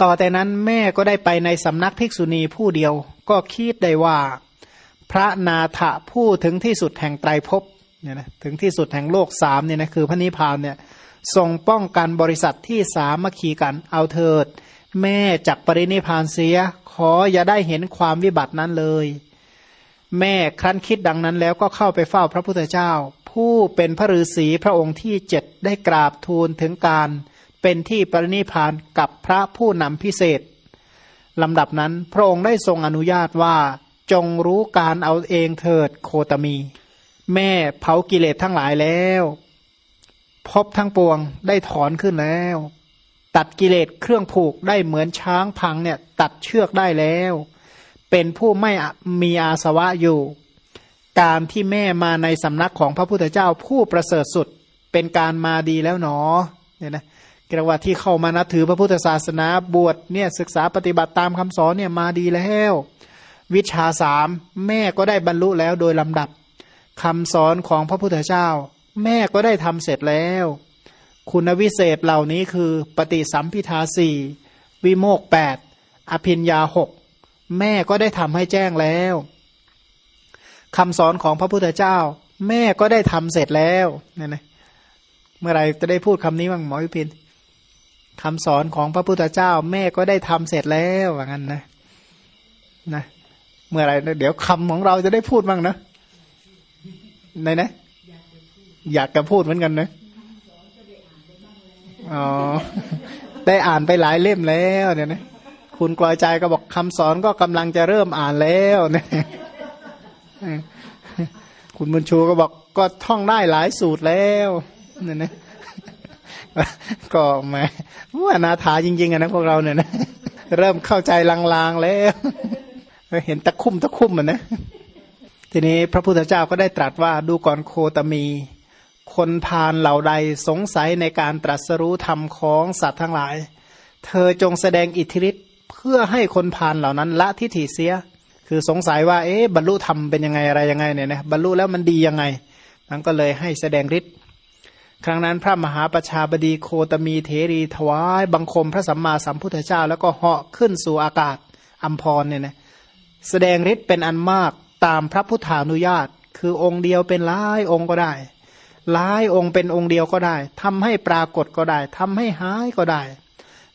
ต่อแต่นั้นแม่ก็ได้ไปในสำนักภิกษุณีผู้เดียว ก็คิดได้ว่า พระนาถะผู้ถึงที่สุดแห่งไตรภพเนี่ยนะถึงที่สุดแห่งโลกสามเนี่ยนะคือพระนิพพานเนี่ยทรงป้องกันบริษัทที่สามัคคีกันเอาเถิด แม่จักปรินิพานเสีย ขออย่าได้เห็นความวิบัตินั้นเลย แม่ครั้นคิดดังนั้นแล้วก็เข้าไปเฝ้าพระพุทธเจ้า ผู้เป็นพระฤาษีพระองค์ที่เจ็ดได้กราบทูลถึงการ เป็นที่ปรินิพานกับพระผู้นำพิเศษลำดับนั้นพระองค์ได้ทรงอนุญาตว่าจงรู้การเอาเองเถิดโคตมี แม่เผากิเลสทั้งหลายแล้วพบทั้งปวงได้ถอนขึ้นแล้ว ตัดกิเลสเครื่องผูกได้เหมือนช้างพังเนี่ยตัดเชือกได้แล้ว เป็นผู้ไม่มีอาสวะอยู่ การที่แม่มาในสำนักของพระพุทธเจ้าผู้ประเสริฐสุดเป็นการมาดีแล้วหนอเนี่ยนะ กระว่าที่เข้ามานับถือพระพุทธศาสนาบวชเนี่ยศึกษาปฏิบัติตามคำสอนเนี่ยมาดีแล้ว วิชาสามแม่ก็ได้บรรลุแล้วโดยลำดับคำสอนของพระพุทธเจ้า แม่ก็ได้ทำเสร็จแล้ว คุณวิเศษเหล่านี้คือ ปฏิสัมพิทาสี่วิโมกแปดอภินยาหกแม่ก็ได้ทำให้แจ้งแล้วคำสอนของพระพุทธเจ้า แม่ก็ได้ทำเสร็จแล้วเนี่ยนะเมื่อไรจะได้พูดคำนี้บ้างหมอวิพิน คำสอนของพระพุทธเจ้า แม่ก็ได้ทำเสร็จแล้วว่างั้นนะนะ เมื่อไรเดี๋ยวคำของเราจะได้พูดบ้างนะไหนนะอยากจะพูดเหมือนกันนะอ๋อได้อ่านไปหลายเล่มแล้วเนี่ยนะคุณกลอยใจก็บอกคำสอนก็กำลังจะเริ่มอ่านแล้วเนี่ยคุณบุญชูก็บอกก็ท่องได้หลายสูตรแล้วเนี่ยนะ ก็แม่ว่านาถาจริงๆนะพวกเราเนี่ยนะเริ่มเข้าใจลางๆแล้วเห็นตะคุ่มตะคุ่มมันนะทีนี้พระพุทธเจ้าก็ได้ตรัสว่าดูก่อนโคตมี คนพานเหล่าใดสงสัยในการตรัสรู้ธรรมของสัตว์ทั้งหลาย เธอจงแสดงอิทธิฤทธิ์เพื่อให้คนพานเหล่านั้นละทิฏฐิเสีย คือสงสัยว่าเอ๊ะบรรลุธรรมเป็นยังไงอะไรยังไงเนี่ยนะบรรลุแล้วมันดียังไงนั้นก็เลยให้แสดงฤทธิ์ ครั้งนั้นพระมหาประชาบดีโคตมีเทรีถวายบังคมพระสัมมาสัมพุทธเจ้า แล้วก็เหาะขึ้นสู่อากาศอัมพรเนี่ยนะแสดงฤทธิ์เป็นอันมากตามพระพุทธานุญาต คือองค์เดียวเป็นหลายองค์ก็ได้หลายองค์เป็นองค์เดียวก็ได้ทำให้ปรากฏก็ได้ทำให้หายก็ได้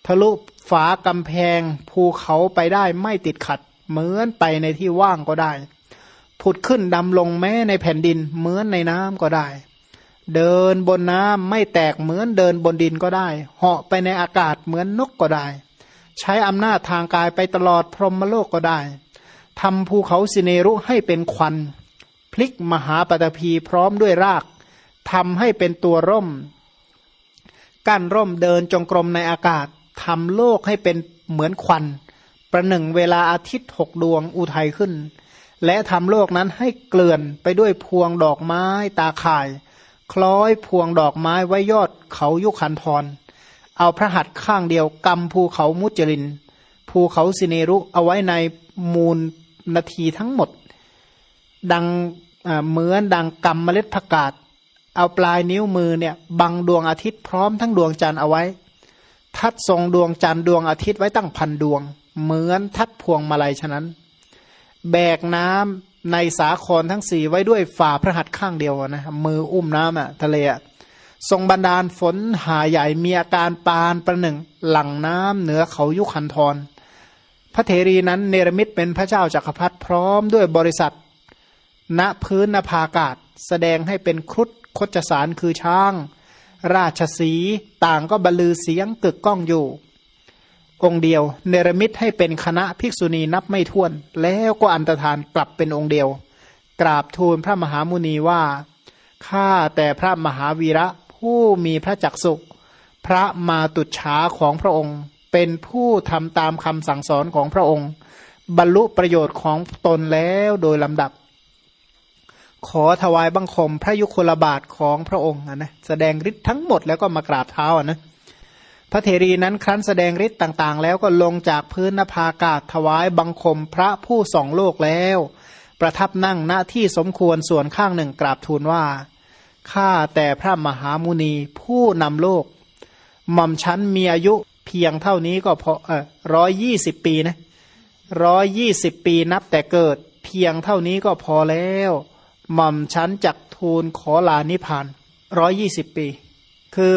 ทะลุฝากำแพงภูเขาไปได้ไม่ติดขัด เหมือนไปในที่ว่างก็ได้ ผุดขึ้นดำลงแม้ในแผ่นดินเหมือนในน้ำก็ได้ เดินบนน้ำไม่แตกเหมือนเดินบนดินก็ได้ เหาะไปในอากาศเหมือนนกก็ได้ ใช้อำนาจทางกายไปตลอดพรหมโลกก็ได้ทำภูเขาสิเนรุให้เป็นควัน พลิกมหาปฐพีพร้อมด้วยรากทำให้เป็นตัวร่ม กั้นร่มเดินจงกรมในอากาศทำโลกให้เป็นเหมือนควัน ประหนึ่งเวลาอาทิตย์หกดวงอุทัยขึ้น และทำโลกนั้นให้เกลื่อนไปด้วยพวงดอกไม้ตาข่าย คล้อยพวงดอกไม้ไว้ยอดเขายุคันทรเอาพระหัตถ์ข้างเดียวกำภูเขามุจลิน ภูเขาสิเนรุเอาไว้ในมูลนาทีทั้งหมด ดังเหมือนดังกำเมล็ดผักกาดเอาปลายนิ้วมือเนี่ยบังดวงอาทิตย์พร้อมทั้งดวงจันทร์เอาไว้ ทัดทรงดวงจันทร์ดวงอาทิตย์ไว้ตั้งพันดวง เหมือนทัดพวงมาลัยฉะนั้น แบกน้ำ ในสาครทั้งสี่ไว้ด้วยฝ่าพระหัตถ์ข้างเดียวนะมืออุ้มน้ำอะทะเลอะทรงบันดาลฝนหาใหญ่มีอาการปานประหนึ่ง หลังน้ำเหนือเขายุคันทรพระเทรีนั้นเนรมิตเป็นพระเจ้าจากักรพรรดิพร้อมด้วยบริษัท ณพื้นนภากาศ แสดงให้เป็นครุฑคดจสารคือช้าง ราชสีต่างก็บรรลือเสียงกึกก้องอยู่ องค์เดียว เนรมิตให้เป็นคณะภิกษุณีนับไม่ถ้วน แล้วก็อันตรธานกลับเป็นองค์เดียว กราบทูลพระมหามุนีว่าข้าแต่พระมหาวีระผู้มีพระจักสุพระมาตุฉาของพระองค์ เป็นผู้ทำตามคำสั่งสอนของพระองค์ บรรลุประโยชน์ของตนแล้วโดยลำดับ ขอถวายบังคมพระยุคลบาทของพระองค์นะแสดงฤทธิ์ทั้งหมดแล้วก็มากราบเท้านะ พระเทรีนั้นครั้นแสดงฤทธิ์ต่าง ๆ แล้วก็ลงจากพื้นนภากาศถวายบังคมพระผู้สองโลกแล้ว ประทับนั่งณที่สมควรส่วนข้างหนึ่งกราบทูลว่าข้าแต่พระมหามุนีผู้นำโลกหม่อมชั้นมีอายุเพียงเท่านี้ก็พอเออร้อยยี่สิบปีนะร้อยยี่สิบปีนับแต่เกิดเพียงเท่านี้ก็พอแล้ว หม่อมชั้นจักทูลขอลานิพานร้อยยี่สิบปี คือ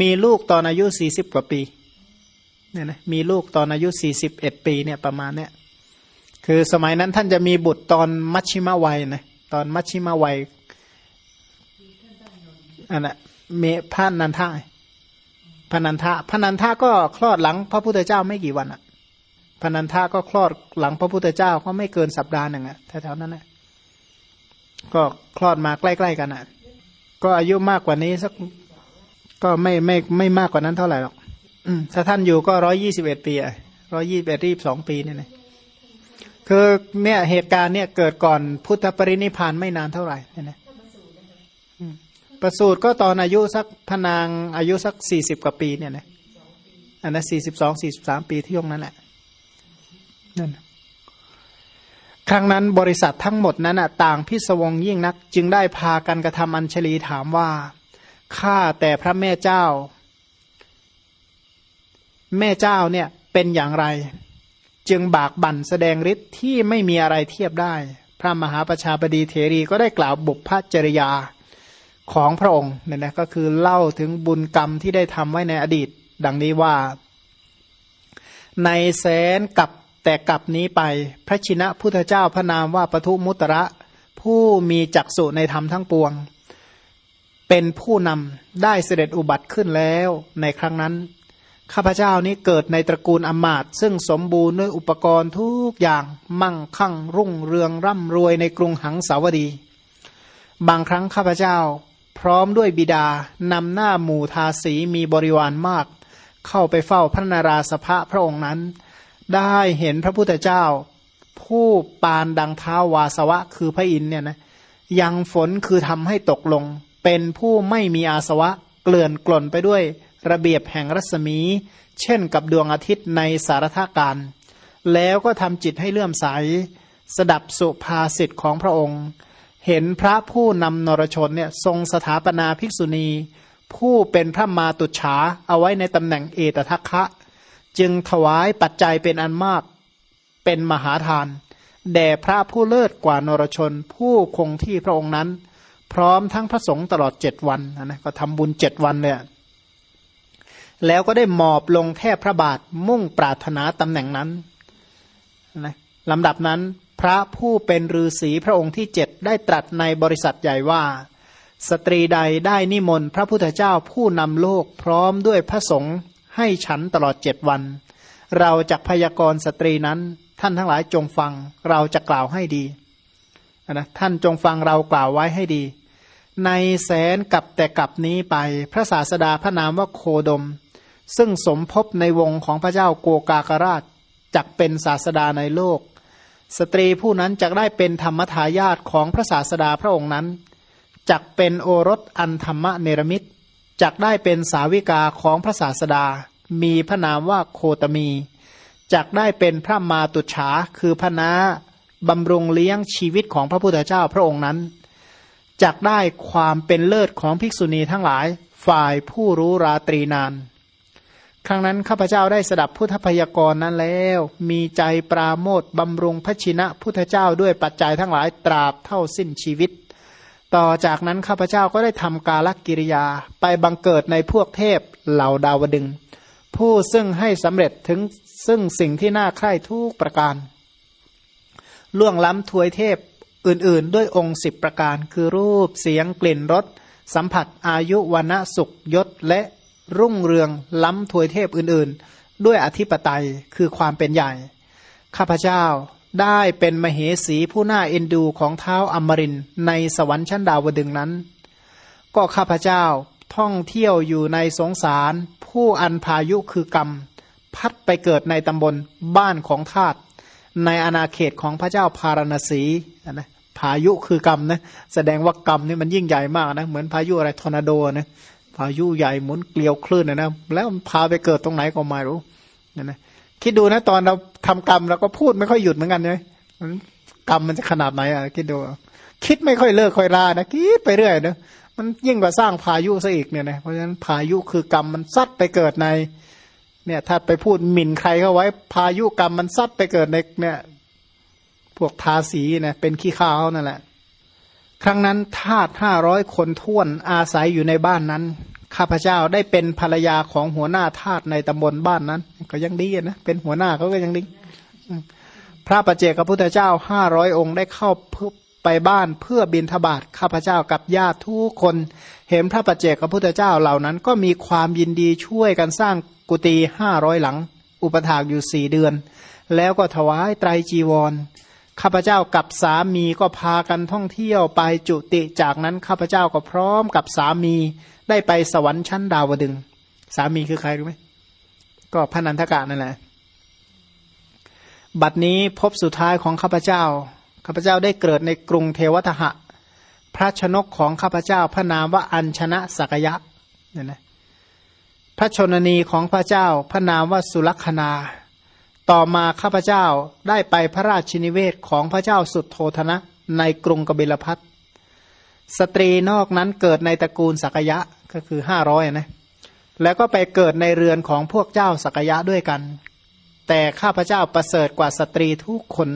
มีลูกตอนอายุสี่สิบกว่าปีเนี่ยนะมีลูกตอนอายุสี่สิบเอ็ดปีเนี่ยประมาณเนี้ยคือสมัยนั้นท่านจะมีบุตรตอนมัชชิมวัยนะตอนมัชชิมวัยอันน่ะเมพระนันทาพนันทาพนันทาก็คลอดหลังพระพุทธเจ้าไม่กี่วันอะพนันทาก็คลอดหลังพระพุทธเจ้าก็ไม่เกินสัปดาห์หนึ่งอะแถวๆนั้นนะก็คลอดมาใกล้ ๆ กันอะ ก็อายุมากกว่านี้สัก ก็ไม่ไม่ไม่มากกว่านั้นเท่าไหร่หรอกถ้าท่านอยู่ก็ร้อยยี่สิบเอ็ดปีอะร้อยี่สิบเอ็ดรีบสองปีเนี่ยนะคือเนี่ยเหตุการณ์เนี่ยเกิดก่อนพุทธปรินิพานไม่นานเท่าไหร่เนี่ยนะประสูตรก็ตอนอายุสักพนางอายุสักสี่สิบกว่าปีเนี่ยนะอันนั้นสี่สิบสองสี่สิบสามปีที่ยงนั้นแหละนั่นครั้งนั้นบริษัททั้งหมดนั้นต่างพิศวงยิ่งนัก จึงได้พากันกระทำอัญชลีถามว่า ข้าแต่พระแม่เจ้า แม่เจ้าเนี่ยเป็นอย่างไร จึงบากบั่นแสดงฤทธิ์ที่ไม่มีอะไรเทียบได้ พระมหาประชาบดีเทรีก็ได้กล่าวบุพพจริยาของพระองค์เนี่ยนะก็คือเล่าถึงบุญกรรมที่ได้ทำไว้ในอดีต ดังนี้ว่า ในแสนกับแต่กับนี้ไป พระชินะพุทธเจ้าพระนามว่าปทุมุตระ ผู้มีจักสุในธรรมทั้งปวง เป็นผู้นำได้เสด็จอุบัติขึ้นแล้วในครั้งนั้น ข้าพเจ้านี้เกิดในตระกูลอมาตซึ่งสมบูรณ์ด้วยอุปกรณ์ทุกอย่างมั่งคั่งรุ่งเรืองร่ำรวยในกรุงหังสาวดี บางครั้งข้าพเจ้า พร้อมด้วยบิดานำหน้าหมู่ทาสีมีบริวารมาก เข้าไปเฝ้าพระนาราสภะพระองค์นั้น ได้เห็นพระพุทธเจ้า ผู้ปานดังเท้าวาสวะคือพระอินเนี่ยนะยังฝนคือทำให้ตกลง เป็นผู้ไม่มีอาสวะ เกลื่อนกล่นไปด้วย ระเบียบแห่งรัศมี เช่นกับดวงอาทิตย์ในสารทาการ แล้วก็ทำจิตให้เลื่อมใส สดับสุภาษิตของพระองค์ เห็นพระผู้นำนรชนเนี่ยทรงสถาปนาภิกษุณี ผู้เป็นพระมาตุฉาเอาไว้ในตำแหน่งเอตทัคคะ จึงถวายปัจจัยเป็นอันมาก เป็นมหาทาน แด่พระผู้เลิศกว่านรชนผู้คงที่พระองค์นั้น พร้อมทั้งพระสงฆ์ตลอดเจ็ดวันนะก็ทำบุญเจ็ดวันเลยแล้วก็ได้หมอบลงแทบพระบาทมุ่งปรารถนาตำแหน่งนั้นนะลำดับนั้นพระผู้เป็นฤาษีพระองค์ที่เจ็ดได้ตรัสในบริษัทใหญ่ว่า สตรีใดได้นิมนต์พระพุทธเจ้าผู้นำโลกพร้อมด้วยพระสงฆ์ให้ฉันตลอดเจ็ดวัน เราจะพยากรณ์สตรีนั้นท่านทั้งหลายจงฟังเราจะกล่าวให้ดีนะท่านจงฟังเรากล่าวไว้ให้ดี ในแสนกัปแต่กัปนี้ไป พระศาสดาพระนามว่าโคดม ซึ่งสมภพในวงศ์ของพระเจ้าโอกกากราชจักเป็นศาสดาในโลก สตรีผู้นั้นจะได้เป็นธรรมทายาทของพระศาสดาพระองค์นั้นจักเป็นโอรสอันธรรมเนรมิตจักได้เป็นสาวิกาของพระศาสดา มีพระนามว่าโคตมีจักได้เป็นพระมาตุฉาคือพระนาบำรุงเลี้ยงชีวิตของพระพุทธเจ้าพระองค์นั้น จักได้ความเป็นเลิศของภิกษุณีทั้งหลาย ฝ่ายผู้รู้ราตรีนาน ครั้งนั้นข้าพเจ้าได้สดับพุทธพยากรณ์นั้นแล้ว มีใจปราโมทบำรุงพระชินะพุทธเจ้าด้วยปัจจัยทั้งหลายตราบเท่าสิ้นชีวิต ต่อจากนั้นข้าพเจ้าก็ได้ทำกาลกิริยาไปบังเกิดในพวกเทพเหล่าดาวดึง ผู้ซึ่งให้สำเร็จถึงซึ่งสิ่งที่น่าใคร่ทุกประการล่วงล้ำถวยเทพ อื่นๆ ด้วยองค์สิบประการ คือรูปเสียงกลิ่นรสสัมผัสอายุวันะสุขยศและรุ่งเรืองล้ำถวยเทพอื่นๆ ด้วยอธิปไตยคือความเป็นใหญ่ ข้าพเจ้าได้เป็นมเหสีผู้น่าเอ็นดูของเท้าอมรินในสวรรค์ชั้นดาวดึงนั้น ก็ข้าพเจ้าท่องเที่ยวอยู่ในสงสาร ผู้อันพายุคือกรรม พัดไปเกิดในตำบลบ้านของทาตในอาณาเขตของพระเจ้าพารณสีนะ พายุคือกรรมนะแสดงว่ากรรมนี่มันยิ่งใหญ่มากนะเหมือนพายุอะไรทอร์นาโดนะพายุใหญ่หมุนเกลียวคลื่นนะนะแล้วพาไปเกิดตรงไหนก็ไม่รู้นะนะคิดดูนะตอนเราทำกรรมเราก็พูดไม่ค่อยหยุดเหมือนกันเลยกรรมมันจะขนาดไหนอะคิดดูคิดไม่ค่อยเลิกค่อยลานะคิดไปเรื่อยนะมันยิ่งกว่าสร้างพายุซะอีกเนี่ยนะเพราะฉะนั้นพายุคือกรรมมันซัดไปเกิดใน เนี่ย ถ้าไปพูดหมิ่นใครเข้าไว้ พายุกรรมมันซัดไปเกิดในเนี่ย พวกทาสีนี่ยเป็นขี้ข้าวนั่นแหละ ครั้งนั้นทาสห้าร้อยคนท้วนอาศัยอยู่ในบ้านนั้น ข้าพเจ้าได้เป็นภรรยาของหัวหน้าทาสในตำบลบ้านนั้น ก็ยังดีนะเป็นหัวหน้าเขาก็ยังดีพระประเจกพระพุทธเจ้าห้าร้อยองค์ได้เข้าไปบ้านเพื่อบินทบาทข้าพเจ้ากับญาติทุกคน เห็นพระประเจกพระพุทธเจ้าเหล่านั้น ก็มีความยินดีช่วยกันสร้างกุฏิห้าร้อยหลัง อุปถากอยู่สี่เดือน แล้วก็ถวายไตรจีวร ข้าพเจ้ากับสามีก็พากันท่องเที่ยวไปจุติจากนั้นข้าพเจ้าก็พร้อมกับสามีได้ไปสวรรค์ชั้นดาวดึง สามีคือใครรู้ไหมก็พระนันทกะนั่นแหละ บัดนี้พบสุดท้ายของข้าพเจ้า ข้าพเจ้าได้เกิดในกรุงเทวทหะ พระชนกของข้าพเจ้าพระนามว่าอัญชนะสักยะเนี่ยนะพระชนนีของพระเจ้าพระนามว่าสุลักษณา ต่อมาข้าพเจ้าได้ไปพระราชินิเวศของพระเจ้าสุดโทธนะในกรุงกบิลพัทสตรีนอกนั้นเกิดในตระกูลสักยะก็คือห้าร้อยนะแล้วก็ไปเกิดในเรือนของพวกเจ้าสักยะด้วยกัน แต่ข้าพเจ้าประเสริฐกว่าสตรีทุกคน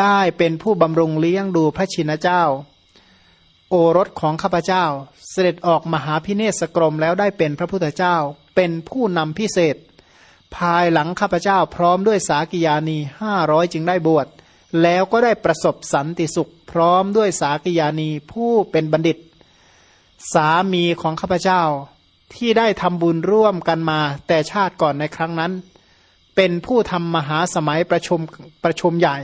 ได้เป็นผู้บำรุงเลี้ยงดูพระชินเจ้า โอรสของข้าพเจ้า เสด็จออกมหาพิเนศกรมแล้วได้เป็นพระพุทธเจ้า เป็นผู้นำพิเศษ ภายหลังข้าพเจ้าพร้อมด้วยสากิยานีห้าร้อยจึงได้บวชแล้วก็ได้ประสบสันติสุข พร้อมด้วยสากิยานีผู้เป็นบัณฑิต สามีของข้าพเจ้าที่ได้ทำบุญร่วมกันมาแต่ชาติก่อนในครั้งนั้น เป็นผู้ทำมหาสมัยประชุมประชุมใหญ่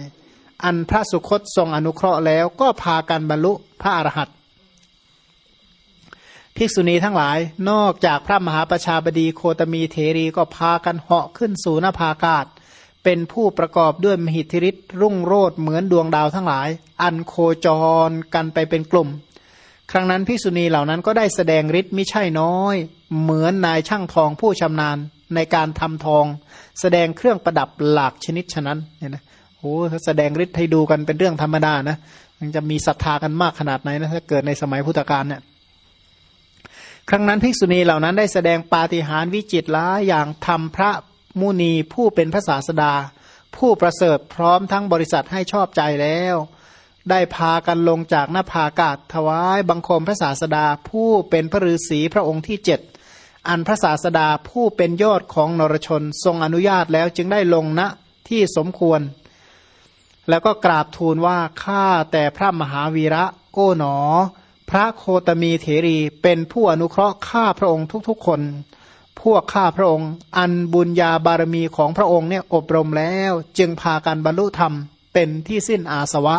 อันพระสุคตทรงอนุเคราะห์แล้วก็พากันบรรลุพระอรหันต์ ภิกษุณีทั้งหลาย นอกจากพระมหาประชาบดีโคตมีเทรีก็พากันเหาะขึ้นสู่นภาอากาศ เป็นผู้ประกอบด้วยมหิทธิฤทธิ์รุ่งโรดเหมือนดวงดาวทั้งหลาย อันโคจรกันไปเป็นกลุ่ม ครั้งนั้นภิกษุณีเหล่านั้นก็ได้แสดงฤทธิ์ไม่ใช่น้อย เหมือนนายช่างทองผู้ชำนาญในการทำทอง แสดงเครื่องประดับหลากชนิดฉะนั้นเนี่ยนะโอ้แสดงฤทธิ์ให้ดูกันเป็นเรื่องธรรมดานะมันจะมีศรัทธากันมากขนาดไหนนะถ้าเกิดในสมัยพุทธกาลเนี่ย ครั้งนั้นภิกษุณีเหล่านั้นได้แสดงปาฏิหาริย์วิจิตรล้าอย่างทำพระมุนีผู้เป็นพระศาสดา ผู้ประเสริฐพร้อมทั้งบริษัทให้ชอบใจแล้ว ได้พากันลงจากหน้าผากาศถวายบังคมพระศาสดา ผู้เป็นพระฤาษีพระองค์ที่เจ็ดอันพระศาสดาผู้เป็นยอดของนรชนทรงอนุญาตแล้วจึงได้ลงณที่สมควร แล้วก็กราบทูลว่าข้าแต่พระมหาวีระโอ้หนอ ระโคตมีเถรีเป็นผู้อนุเคราะห์ข้าพระองค์ทุกๆคน พวกข้าพระองค์ อันบุญญาบารมีของพระองค์เนี่ยอบรมแล้ว จึงพากันบรรลุธรรมเป็นที่สิ้นอาสวะ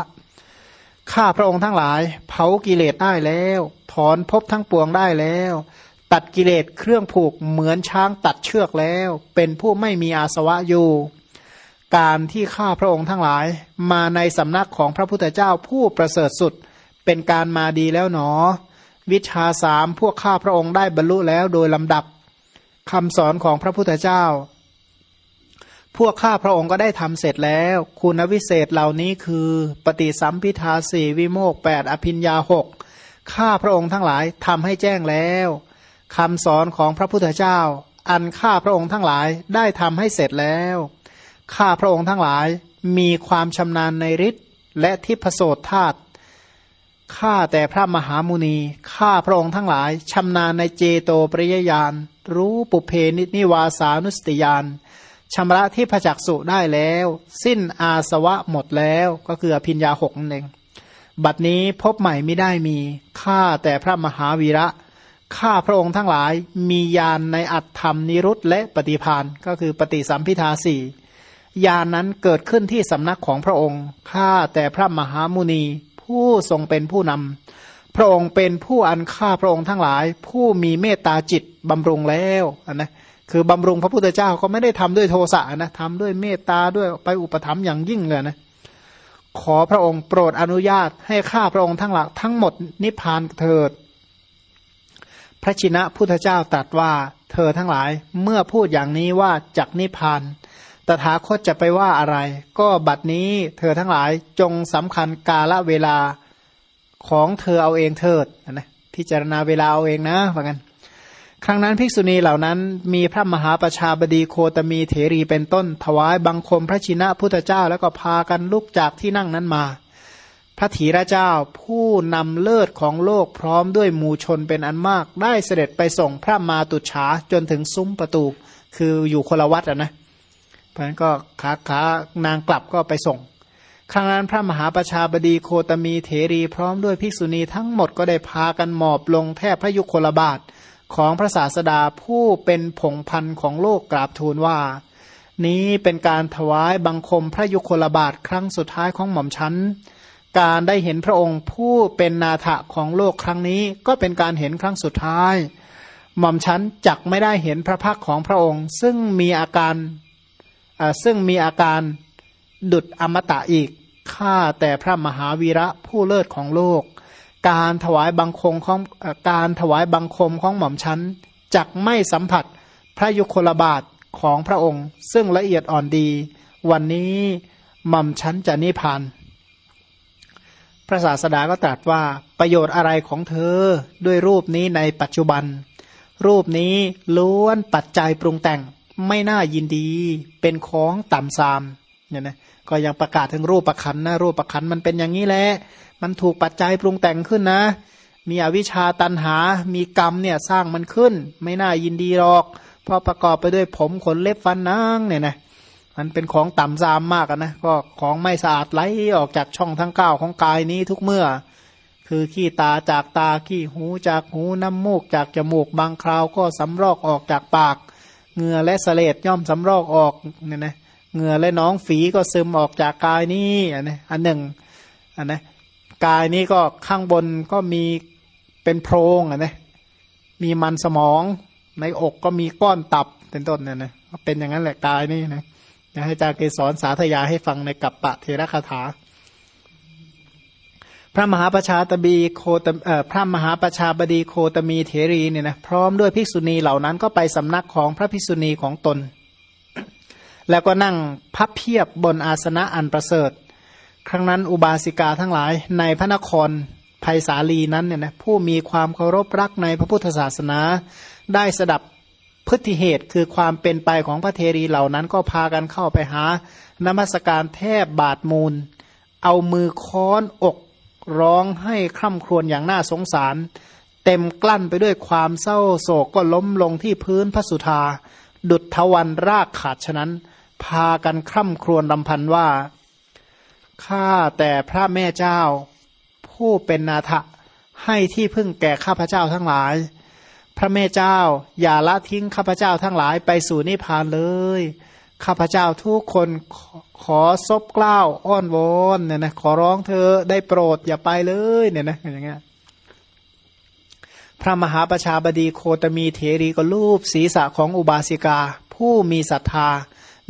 ข้าพระองค์ทั้งหลาย เผากิเลสได้แล้ว ถอนภพทั้งปวงได้แล้ว ตัดกิเลสเครื่องผูกเหมือนช้างตัดเชือกแล้ว เป็นผู้ไม่มีอาสวะอยู่การที่ข้าพระองค์ทั้งหลาย มาในสำนักของพระพุทธเจ้าผู้ประเสริฐสุด เป็นการมาดีแล้วหนอ วิชาสามพวกข้าพระองค์ได้บรรลุแล้วโดยลำดับคำสอนของพระพุทธเจ้า พวกข้าพระองค์ก็ได้ทำเสร็จแล้ว คุณวิเศษเหล่านี้คือ ปฏิสัมพิทาสี่วิโมกแปดอภิญญาหกข้าพระองค์ทั้งหลายทำให้แจ้งแล้วคำสอนของพระพุทธเจ้า อันข้าพระองค์ทั้งหลายได้ทำให้เสร็จแล้ว ข้าพระองค์ทั้งหลายมีความชำนาญในฤทธิ์และทิพโสธาตุ ข้าแต่พระมหามุนี ข้าพระองค์ทั้งหลายชำนาญในเจโตปริยญาณ รู้ปุเพนินิวาสานุสติญาณชำระที่พระจักสุได้แล้ว สิ้นอาสวะหมดแล้วก็คืออภิญญาหกนั่นเองบัดนี้พบใหม่ไม่ได้มี ข้าแต่พระมหาวีระ ข้าพระองค์ทั้งหลายมียานในอัตธรรมนิรุตและปฏิพานก็คือปฏิสัมพิทาสี่ยานนั้นเกิดขึ้นที่สำนักของพระองค์ ข้าแต่พระมหามุนี ผู้ทรงเป็นผู้นำพระองค์เป็นผู้อันข้าพระองค์ทั้งหลาย ผู้มีเมตตาจิตบำรุงแล้วนะคือบำรุงพระพุทธเจ้าก็ไม่ได้ทำด้วยโทสะนะทำด้วยเมตตาด้วยไปอุปถัมภ์อย่างยิ่งเลยนะขอพระองค์โปรดอนุญาตให้ข้าพระองค์ทั้งหลักทั้งหมดนิพพานเถิด พระชินะพุทธเจ้าตรัสว่าเธอทั้งหลายเมื่อพูดอย่างนี้ว่าจักนิพพาน ตถาคตจะไปว่าอะไร ก็บัดนี้เธอทั้งหลายจงสำคัญกาละเวลาของเธอเอาเองเถิดนะพิจารณาเวลาเอาเองนะว่างั้นครั้งนั้นภิกษุณีเหล่านั้นมีพระมหาประชาบดีโคตมีเถรีเป็นต้น ถวายบังคมพระชินะพุทธเจ้าแล้วก็พากันลุกจากที่นั่งนั้นมา พระถีระเจ้าผู้นำเลิศของโลกพร้อมด้วยหมู่ชนเป็นอันมาก ได้เสด็จไปส่งพระมาตุฉาจนถึงซุ้มประตู คืออยู่คนละวัดอะนะ เพราะนั้นก็ขาขานางกลับก็ไปส่ง ครั้งนั้นพระมหาประชาบดีโคตมีเถรีพร้อมด้วยภิกษุณีทั้งหมดก็ได้พากันหมอบลงแทบพระยุคลบาทของพระศาสดาผู้เป็นผงพันของโลกกราบทูลว่า นี้เป็นการถวายบังคมพระยุคลบาทครั้งสุดท้ายของหม่อมชั้น การได้เห็นพระองค์ผู้เป็นนาถะของโลกครั้งนี้ก็เป็นการเห็นครั้งสุดท้าย หม่อมชั้นจักไม่ได้เห็นพระพักของพระองค์ ซึ่งมีอาการ ซึ่งมีอาการดุดอมตะอีกข้าแต่พระมหาวีระผู้เลิศของโลก การถวายบังคมของการถวายบังคมของหม่อมชั้นจักไม่สัมผัสพระยุคลบาทของพระองค์ ซึ่งละเอียดอ่อนดี วันนี้หม่อมชั้นจะนิพพานพระศาสดาก็ตรัสว่าประโยชน์อะไรของเธอด้วยรูปนี้ในปัจจุบัน รูปนี้ล้วนปัจจัยปรุงแต่ง ไม่น่ายินดีเป็นของต่ำซามเนี่ยนะก็ยังประกาศถึงรูปประคันนะรูปประคันมันเป็นอย่างนี้แหละมันถูกปัจจัยปรุงแต่งขึ้นนะ มีอวิชชาตันหา มีกรรมเนี่ยสร้างมันขึ้น ไม่น่ายินดีหรอก เพราะประกอบไปด้วยผมขนเล็บฟันนางเนี่ยนะมันเป็นของต่ำซามมากนะก็ของไม่สะอาดไหลออกจากช่องทั้งเก้าของกายนี้ทุกเมื่อ คือขี้ตาจากตาขี้หูจากหูน้ำมูกจากจมูกบางคราวก็สำรอกออกจากปาก เหงื่อและสเลดย่อมสำรอกออกเนี่ยนะเหงื่อและน้องฝีก็ซึมออกจากกายนี้อันนี้อันหนึ่งอันนะกายนี้ก็ข้างบนก็มีเป็นโพรงอะนะมีมันสมองในอกก็มีก้อนตับเป็นต้นเนี่ยนะเป็นอย่างนั้นแหละกายนี่นะจะให้อาจารย์เกสอนสาธยาให้ฟังในกัปปะเทระคาถา พระมหาประชาตบีโคตพระมหาประชาบดีโคตมีเถรีเนี่ยนะพร้อมด้วยภิกษุณีเหล่านั้นก็ไปสำนักของพระภิกษุณีของตน แล้วก็นั่งพับเพียบบนอาสนะอันประเสริฐ ครั้งนั้นอุบาสิกาทั้งหลายในพระนครภัยสาลีนั้นเนี่ยนะผู้มีความเคารพรักในพระพุทธศาสนาได้สดับพฤติเหตุคือความเป็นไปของพระเทรีเหล่านั้นก็พากันเข้าไปหานมัสการแทบบาทมูล เอามือค้อนอก ร้องให้คร่ำครวญอย่างน่าสงสาร เต็มกลั้นไปด้วยความเศร้าโศกก็ล้มลงที่พื้นพระสุธา ดุดทวันรากขาดฉะนั้น พากันคร่ำครวญลำพันว่าข้าแต่พระแม่เจ้า ผู้เป็นนาถะให้ที่พึ่งแก่ข้าพเจ้าทั้งหลาย พระแม่เจ้า อย่าละทิ้งข้าพเจ้าทั้งหลายไปสู่นิพพานเลย ข้าพเจ้าทุกคนขอซบกล้าวอ้อนวอนเนี่ยนะขอร้องเธอได้โปรดอย่าไปเลยเนี่ยนะอย่างเงี้ยพระมหาประชาบดีโคตมีเถรีก็รูปศีรษะของอุบาสิกา ผู้มีศรัทธา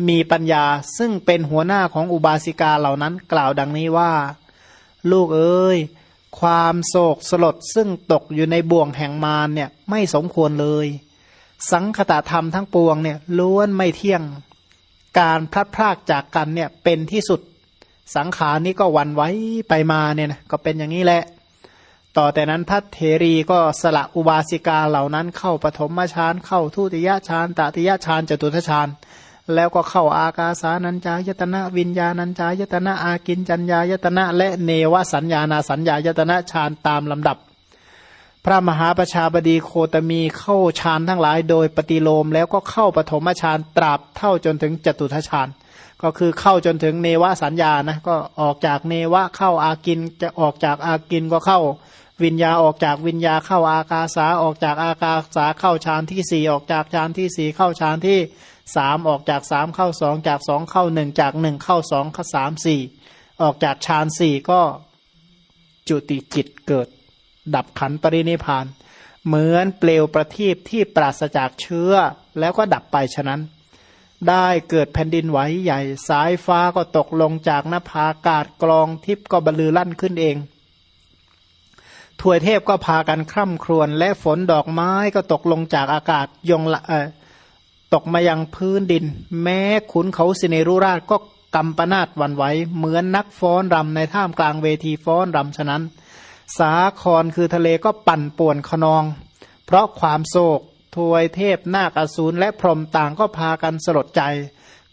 มีปัญญา ซึ่งเป็นหัวหน้าของอุบาสิกาเหล่านั้นกล่าวดังนี้ว่า ลูกเอ้ยความโศกสลดซึ่งตกอยู่ในบ่วงแห่งมารเนี่ยไม่สมควรเลย สังคตธรรมทั้งปวงเนี่ยล้วนไม่เที่ยง การพลัดพรากจากกันเนี่ยเป็นที่สุดสังขารนี้ก็วันไว้ไปมาเนี่ยนะก็เป็นอย่างนี้แหละ ต่อแต่นั้นพระเทรีก็สละอุบาสิกาเหล่านั้นเข้าปฐมฌานเข้าทุติยฌานตติยฌานจตุทฌานแล้วก็เข้าอากาสานัญจายตนะวิญญาณัญจายตนะอากินจัญญายตนะและเนวสัญญาณาสัญญายตนะฌานตามลำดับ พระมหาประชาบดีโคตมีเข้าฌานทั้งหลาย โดยปฏิโลมแล้วก็เข้าปฐมฌานตราบเท่าจนถึงจตุทฌานก็คือเข้าจนถึงเนวสัญญานะก็ออกจากเนวะเข้าอากินจะออกจากอากินก็เข้าวิญญาออกจากวิญญาเข้าอากาสาออกจากอากาสาเข้าฌานที่สี่ออกจากฌานที่สี่เข้าฌานที่สามออกจากสามเข้าสองจากสองเข้าหนึ่งจากหนึ่งเข้าสองเข้าสามสี่ออกจากฌานสี่ก็จุติจิตเกิด ดับขันปรินิพาน เหมือนเปลวประทีปที่ปราศจากเชื้อแล้วก็ดับไปฉะนั้น ได้เกิดแผ่นดินไหวใหญ่ สายฟ้าก็ตกลงจากนภาอากาศกรองทิพย์ก็บรรลือลั่นขึ้นเองถวยเทพก็พากันคร่ำครวญและฝนดอกไม้ก็ตกลงจากอากาศยงละตกมายังพื้นดิน แม้ขุนเขาสิเนรุราชก็กำปนาตวันไหวเหมือนนักฟ้อนรำในท่ามกลางเวทีฟ้อนรำฉะนั้น สาครคือทะเลก็ปั่นป่วนขนอง เพราะความโศกทวยเทพนาคอสูรและพรหมต่างก็พากันสลดใจ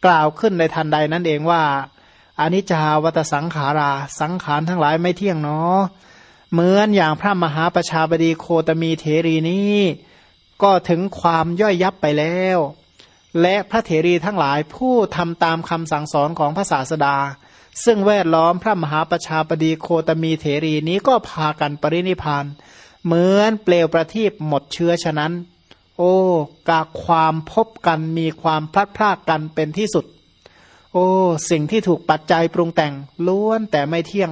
กล่าวขึ้นในทันใดนั้นเองว่าอนิจจาวัตสังขารา สังขารทั้งหลายไม่เที่ยงเนาะเหมือนอย่างพระมหาประชาบดีโคตมีเถรีนี้ ก็ถึงความย่อยยับไปแล้ว และพระเถรีทั้งหลายผู้ทำตามคำสั่งสอนของพระศาสดา ซึ่งแวดล้อมพระมหาประชาบดีโคตมีเถรีนี้ก็พากันปรินิพาน เหมือนเปลวประทีปหมดเชื้อฉะนั้น โอ้กาความพบกันมีความพลัดพรากกันเป็นที่สุด โอ้สิ่งที่ถูกปัจจัยปรุงแต่งล้วนแต่ไม่เที่ยง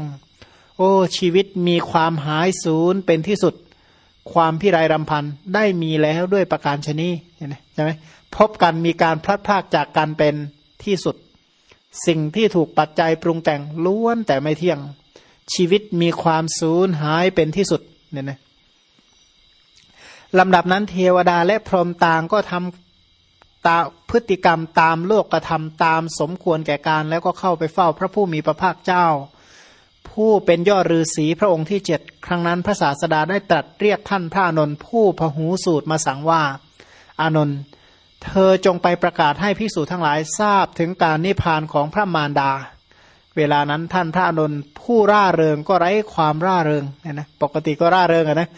โอ้ชีวิตมีความหายสูญเป็นที่สุด ความพิไรรำพันได้มีแล้วด้วยประการชนีใช่ไหมพบกันมีการพลัดพรากจากกันเป็นที่สุด สิ่งที่ถูกปัจจัยปรุงแต่งล้วนแต่ไม่เที่ยง ชีวิตมีความสูญหายเป็นที่สุดเนี่ยนะลำดับนั้นเทวดาและพรหมต่างก็ทำตาพฤติกรรมตามโลกกระทำตามสมควรแก่การ แล้วก็เข้าไปเฝ้าพระผู้มีพระภาคเจ้า ผู้เป็นยอดฤาษีพระองค์ที่เจ็ดครั้งนั้นพระศาสดาได้ตรัสเรียกท่านพระอนนท์ผู้พหูสูตรมาสั่งว่า อานนท์ เธอจงไปประกาศให้พิสูจทั้งหลายทราบถึงการนิพพานของพระมารดา เวลานั้นท่านพระอนนผู้ร่าเริงก็ไร้ความร่าเริงเนี่ยนะปกติก็ร่าเริงอะนะ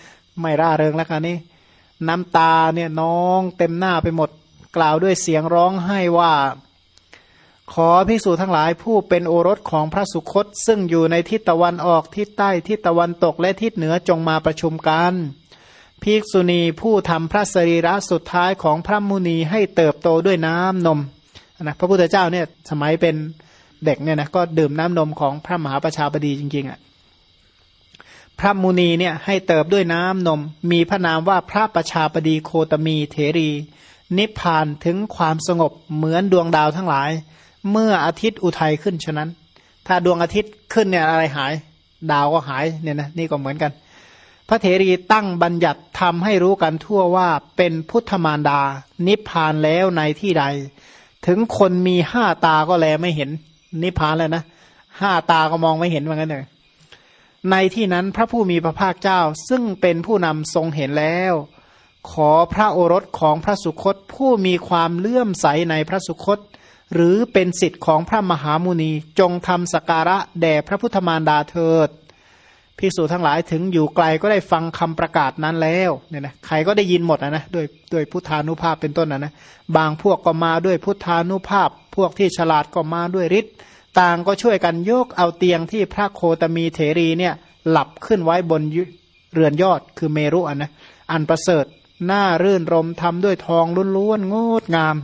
ไม่ร่าเริงแล้วคันนี้น้ำตาเนี่ยน้องเต็มหน้าไปหมดกล่าวด้วยเสียงร้องไห้ว่า ขอพิสูจทั้งหลายผู้เป็นโอรสของพระสุคต ซึ่งอยู่ในทิศตะวันออกทิศใต้ทิศตะวันตกและทิศเหนือจงมาประชุมกัน ภิกษุณีผู้ทำพระสรีระสุดท้ายของพระมุนีให้เติบโตด้วยน้ำนมนะพระพุทธเจ้าเนี่ยสมัยเป็นเด็กเนี่ยนะก็ดื่มน้ำนมของพระมหาประชาบดีจริงๆอะ่ะพระมุนีเนี่ยให้เติบด้วยน้ำนม มีพระนามว่าพระประชาบดีโคตมีเถรี นิพพานถึงความสงบเหมือนดวงดาวทั้งหลาย เมื่ออาทิตย์อุทัยขึ้นฉะนั้น ถ้าดวงอาทิตย์ขึ้นเนี่ยอะไรหาย ดาวก็หายเนี่ยนะนี่ก็เหมือนกัน พระเถรีตั้งบัญญัติทำให้รู้กันทั่วว่าเป็นพุทธมารดา นิพพานแล้วในที่ใด ถึงคนมีห้าตาก็แลไม่เห็น นิพพานแล้วนะห้าตาก็มองไม่เห็นเหมือนกันเลยในที่นั้นพระผู้มีพระภาคเจ้าซึ่งเป็นผู้นำทรงเห็นแล้ว ขอพระโอรสของพระสุคตผู้มีความเลื่อมใสในพระสุคต หรือเป็นสิทธิ์ของพระมหามุนีจงทำสการะแด่พระพุทธมารดาเถิด พิสูจทั้งหลายถึงอยู่ไกลก็ได้ฟังคำประกาศนั้นแล้วเนี่ยนะใครก็ได้ยินหมดนะนะด้วยด้วยพุทธานุภาพเป็นต้นนะนะบางพวกก็มาด้วยพุทธานุภาพ พวกที่ฉลาดก็มาด้วยฤทธิ์ต่างก็ช่วยกันยกเอาเตียงที่พระโคตมีเถรีเนี่ยหลับขึ้นไว้บนเรือนยอดคือเมรุอันนะอันประเสริฐหน้ารื่นรมทำด้วยทองล้วนๆงดงาม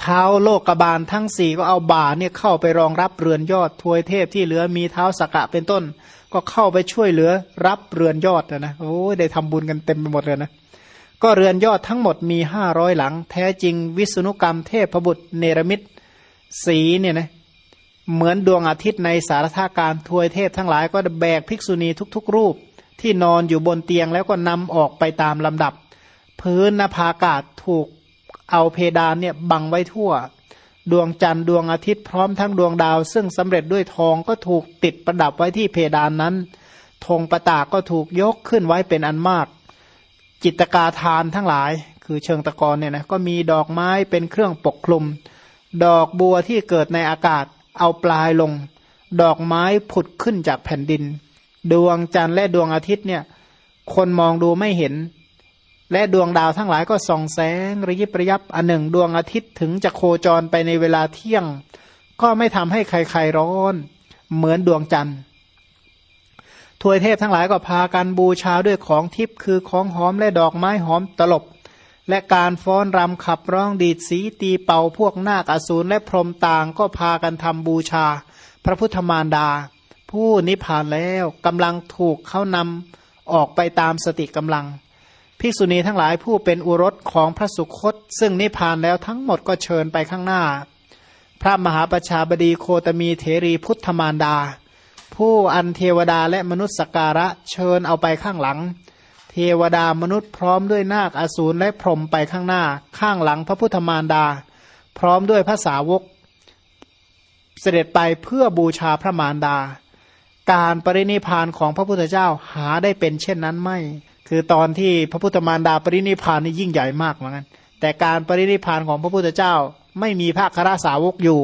เท้าโลกกบาลทั้งสี่ก็เอาบ่าเนี่ยเข้าไปรองรับเรือนยอดทวยเทพที่เหลือมีเท้าสกะเป็นต้น ก็เข้าไปช่วยเหลือรับเรือนยอดนะโอ้ได้ทำบุญกันเต็มไปหมดเลยนะก็เรือนยอดทั้งหมดมีห้าร้อยหลัง แท้จริงวิษณุกรรมเทพพบุตรเนรมิตสีเนี่ยนะเหมือนดวงอาทิตย์ในสารธาการทวยเทพทั้งหลายก็แบกภิกษุณีทุกๆ รูป ที่นอนอยู่บนเตียงแล้วก็นำออกไปตามลำดับ พื้นนภาอากาศถูก เอาเพดานเนี่ยบังไว้ทั่ว ดวงจันทร์ดวงอาทิตย์พร้อมทั้งดวงดาว ซึ่งสำเร็จด้วยทองก็ถูกติดประดับไว้ที่เพดานนั้นธงประตาก็ถูกยกขึ้นไว้เป็นอันมาก จิตกาทานทั้งหลาย คือเชิงตะกอนเนี่ยนะก็มีดอกไม้เป็นเครื่องปกคลุม ดอกบัวที่เกิดในอากาศเอาปลายลง ดอกไม้ผุดขึ้นจากแผ่นดิน ดวงจันทร์และดวงอาทิตย์เนี่ย คนมองดูไม่เห็น และดวงดาวทั้งหลายก็ส่องแสงระยิบระยับอันหนึ่ง ดวงอาทิตย์ถึงจะโคจรไปในเวลาเที่ยง ก็ไม่ทำให้ใครๆร้อน เหมือนดวงจันทร์ทวยเทพทั้งหลายก็พากันบูชาด้วยของทิพย์คือของหอมและดอกไม้หอมตลบ และการฟ้อนรำขับร้องดีดสีตีเป่าพวกนาคอสูรและพรหมต่างก็พากันทำบูชา พระพุทธมารดา ผู้นิพพานแล้วกำลังถูกเขานำออกไปตามสติกำลัง ภิกษุณีทั้งหลายผู้เป็นอุรสของพระสุคต ซึ่งนิพพานแล้วทั้งหมดก็เชิญไปข้างหน้า พระมหาประชาบดีโคตมีเถรีพุทธมารดา ผู้อันเทวดาและมนุษย์สการะเชิญเอาไปข้างหลัง เทวดามนุษย์พร้อมด้วยนาคอสูรและพรหมไปข้างหน้า ข้างหลังพระพุทธมารดา พร้อมด้วยพระสาวก เสด็จไปเพื่อบูชาพระมารดา การปรินิพานของพระพุทธเจ้าหาได้เป็นเช่นนั้นไม่ คือตอนที่พระพุทธมารดาปรินิพานนี่ยิ่งใหญ่มากเหมือนกันแต่การปรินิพานของพระพุทธเจ้า ไม่มีพระคราสาวกอยู่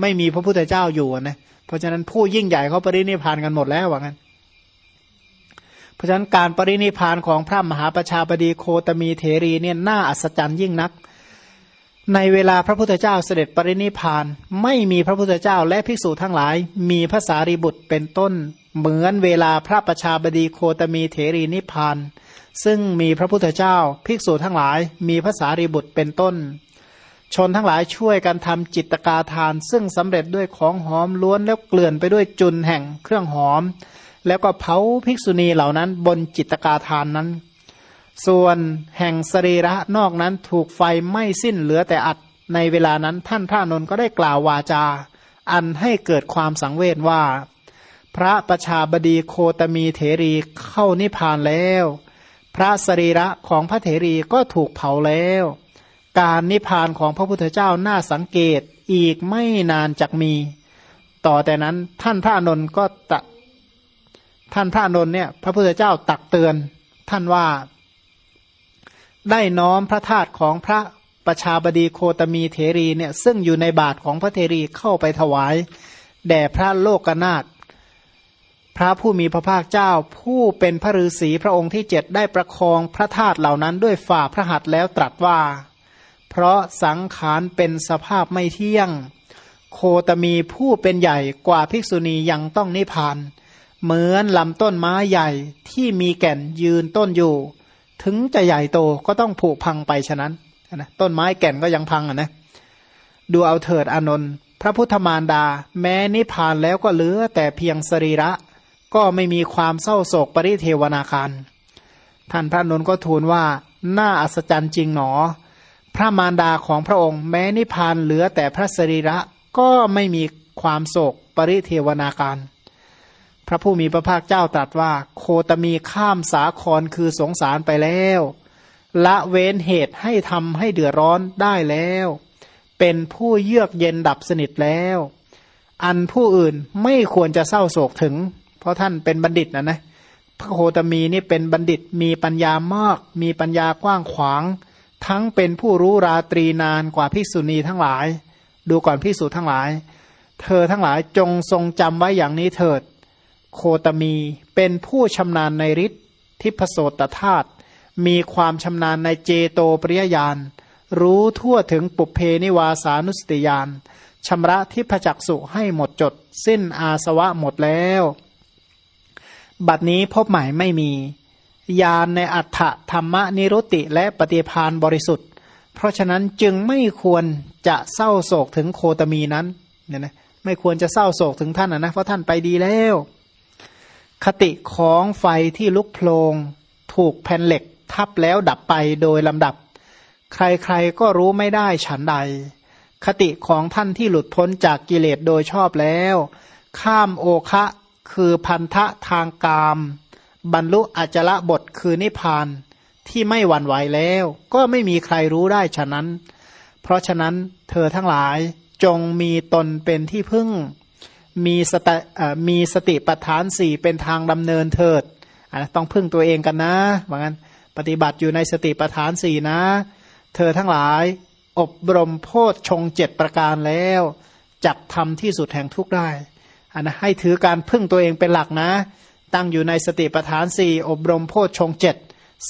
ไม่มีพระพุทธเจ้าอยู่นะเพราะฉะนั้นผู้ยิ่งใหญ่เขาปรินิพานกันหมดแล้วว่างั้นเพราะฉะนั้นการปรินิพานของพระมหาประชาบดีโคตมีเถรีเนี่ยน่าอัศจรรย์ยิ่งนัก ในเวลาพระพุทธเจ้าเสด็จปรินิพานไม่มีพระพุทธเจ้าและภิกษุทั้งหลาย มีภาษารีบุตรเป็นต้น เหมือนเวลาพระประชาบดีโคตมีเถรีนิพาน ซึ่งมีพระพุทธเจ้า ภิกษุทั้งหลาย มีภาษารีบุตรเป็นต้น ชนทั้งหลายช่วยกันทำจิตกาทาน ซึ่งสำเร็จด้วยของหอมล้วนแล้วเกลื่อนไปด้วยจุนแห่งเครื่องหอม แล้วก็เผาภิกษุณีเหล่านั้นบนจิตกาทานนั้น ส่วนแห่งสรีระนอกนั้นถูกไฟไหม้สิ้นเหลือแต่อัดในเวลานั้นท่านพระนนท์ก็ได้กล่าววาจา อันให้เกิดความสังเวชว่า พระประชาบดีโคตมีเถรีเข้านิพพานแล้ว พระสรีระของพระเถรีก็ถูกเผาแล้ว การนิพพานของพระพุทธเจ้าน่าสังเกตอีกไม่นานจักมี ต่อแต่นั้นท่านพระนนท์ก็ตะท่านพระนนท์เนี่ยพระพุทธเจ้าตักเตือน ท่านว่าได้น้อมพระธาตุของพระประชาบดีโคตมีเทรีเนี่ยซึ่งอยู่ในบาทของพระเทรีเข้าไปถวาย แด่พระโลกนาถ พระผู้มีพระภาคเจ้า ผู้เป็นพระฤาษีพระองค์ที่เจ็ดได้ประคองพระธาตุเหล่านั้นด้วยฝ่าพระหัตถ์แล้วตรัสว่า เพราะสังขารเป็นสภาพไม่เที่ยง โคตมีผู้เป็นใหญ่กว่าภิกษุณียังต้องนิพพาน เหมือนลำต้นไม้ใหญ่ที่มีแก่นยืนต้นอยู่ ถึงจะใหญ่โตก็ต้องผุพังไปฉะนั้นนะต้นไม้แก่นก็ยังพังอะนะดูเอาเถิดอนนท์พระพุทธมารดา แม้นิพพานแล้วก็เหลือแต่เพียงสรีระ ก็ไม่มีความเศร้าโศกปริเทวนาคารท่านพระนนท์ก็ทูลว่าน่าอัศจรรย์จริงหนอ พระมารดาของพระองค์ แม้นิพานเหลือแต่พระสรีระก็ไม่มีความโศกปริเทวนาการ พระผู้มีพระภาคเจ้าตรัสว่า โคตมีข้ามสาครคือสงสารไปแล้ว ละเว้นเหตุให้ทำให้เดือดร้อนได้แล้ว เป็นผู้เยือกเย็นดับสนิทแล้ว อันผู้อื่นไม่ควรจะเศร้าโศกถึง เพราะท่านเป็นบัณฑิตนะนะพระโคตมีนี่เป็นบัณฑิตมีปัญญามาก มีปัญญากว้างขวาง ทั้งเป็นผู้รู้ราตรีนานกว่าภิกษุณีทั้งหลาย ดูก่อนภิกษุทั้งหลาย เธอทั้งหลายจงทรงจำไว้อย่างนี้เถิด โคตมีเป็นผู้ชำนาญในฤทธิ์ทิพโสตธาตุมีความชำนาญในเจโตปริยญาณรู้ทั่วถึงปุเพนิวาสานุสติญาณชำระทิพจักสุให้หมดจด สิ้นอาสวะหมดแล้ว บัดนี้พบใหม่ไม่มีญาณในอัฏฐธรรมนิรุติและปฏิพานบริสุทธิ์ เพราะฉะนั้นจึงไม่ควรจะเศร้าโศกถึงโคตมีนั้นเนี่ยนะไม่ควรจะเศร้าโศกถึงท่านนะเพราะท่านไปดีแล้ว คติของไฟที่ลุกโพลงถูกแผ่นเหล็กทับแล้วดับไปโดยลำดับ ใครๆก็รู้ไม่ได้ฉันใด คติของท่านที่หลุดพ้นจากกิเลสโดยชอบแล้ว ข้ามโอคะ คือพันธะทางกาม บรรลุอจละบทคือนิพพานที่ไม่หวั่นไหวแล้ว ก็ไม่มีใครรู้ได้ฉะนั้น เพราะฉะนั้นเธอทั้งหลายจงมีตนเป็นที่พึ่ง มีสติมีสติปัฏฐานสี่เป็นทางดำเนินเถิดต้องพึ่งตัวเองกันนะว่างั้นปฏิบัติอยู่ในสติปัฏฐานสี่นะ เธอทั้งหลาย อบรมโพชฌงเจ็ดประการแล้วจับทำที่สุดแห่งทุกได้ อันนะให้ถือการพึ่งตัวเองเป็นหลักนะ ตั้งอยู่ในสติปัฏฐานสี่อบรมโพชฌงเจ็ด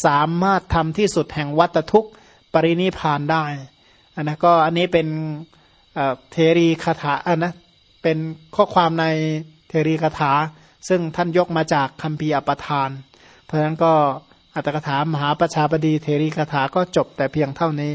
สามารถทำที่สุดแห่งวัตทุกปรินิพานได้อันนะก็อันนี้เป็นเทรีคาถาอันนะเป็นข้อความในเทรีคาถา ซึ่งท่านยกมาจากคัมภีร์อปทาน เพราะฉะนั้นก็อัตถกถามหาประชาบดีเทรีคาถาก็จบแต่เพียงเท่านี้